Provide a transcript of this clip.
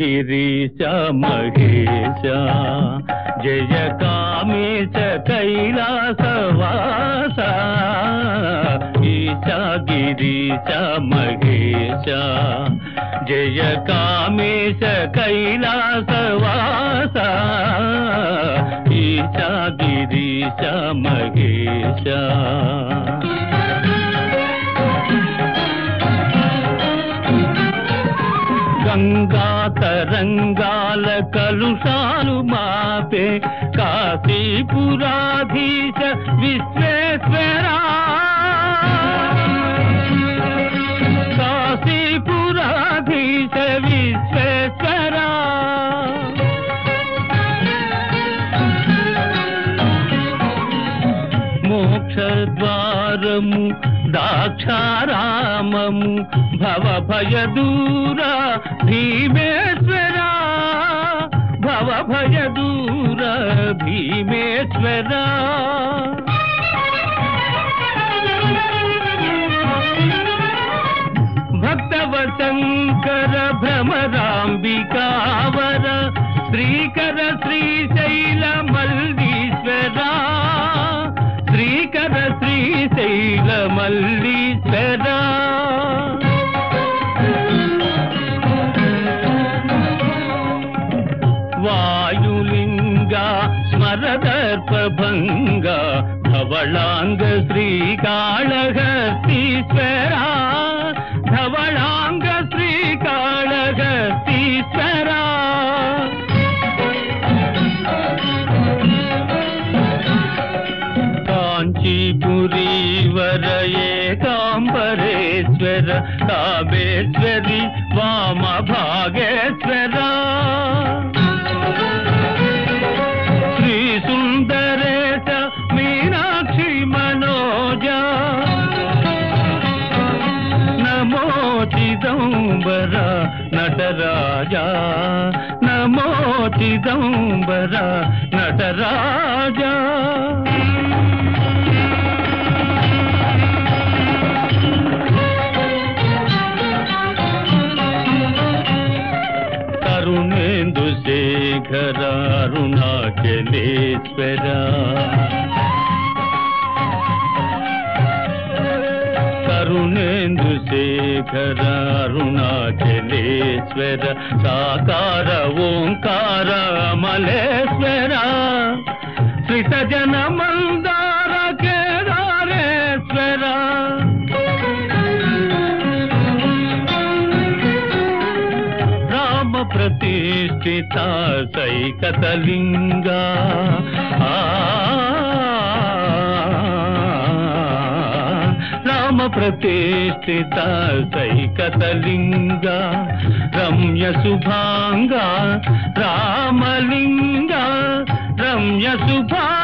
గిరీశ మహేశ జయ కామేశ కైలాసవాస. ఈశ గిరీశ మహేశ జయ కామేశ కైలాసవాస. ఈశ గిరీశ మహేశ గంగా తరంగాల కలుషాలు మాపే కాశీపురాధీశ విశ్వేశ్వరా. కాశీపురాధీశ విశ్వేశ్వర. మోక్షద్వారము దాక్షారామము భవ భయ దూర భీమేశ్వర. భవ భయ దూర భీమేశ్వర భ్రమరాంబికావర శ్రీకర శ్రీశైల మల్దీ பரதர்பங்கா தவளாங்க ஸ்ரீகாளகத்தீஸ்வரா. தவளாங்க ஸ்ரீகாளகத்தீஸ்வரா. காஞ்சிபுரி வரையே காம்பரேஸ்வர காபேஸ்வரி வாம பாகேஸ்வர ಚಿದಂಬರ ನಟರಾಜ ನಮೋ ಚಿದಂಬರ ನಟರಾಜ ತರುಣೇಂದು ಶೇಖರ ಅರುಣಾಚಲೇಶ್ವರ ತರುಣ శేఖర అరుణాచలేశ్వర సాకార ఓంకార మలేశ్వర శ్రీసజన మందార కేదారేశ్వర. రామ ప్రతిష్ఠిత సైకతలింగా ఆ, ప్రతిష్ఠిత సైకతలింగ రమ్య శుభాంగ రామలింగ రమ్య శుభాంగ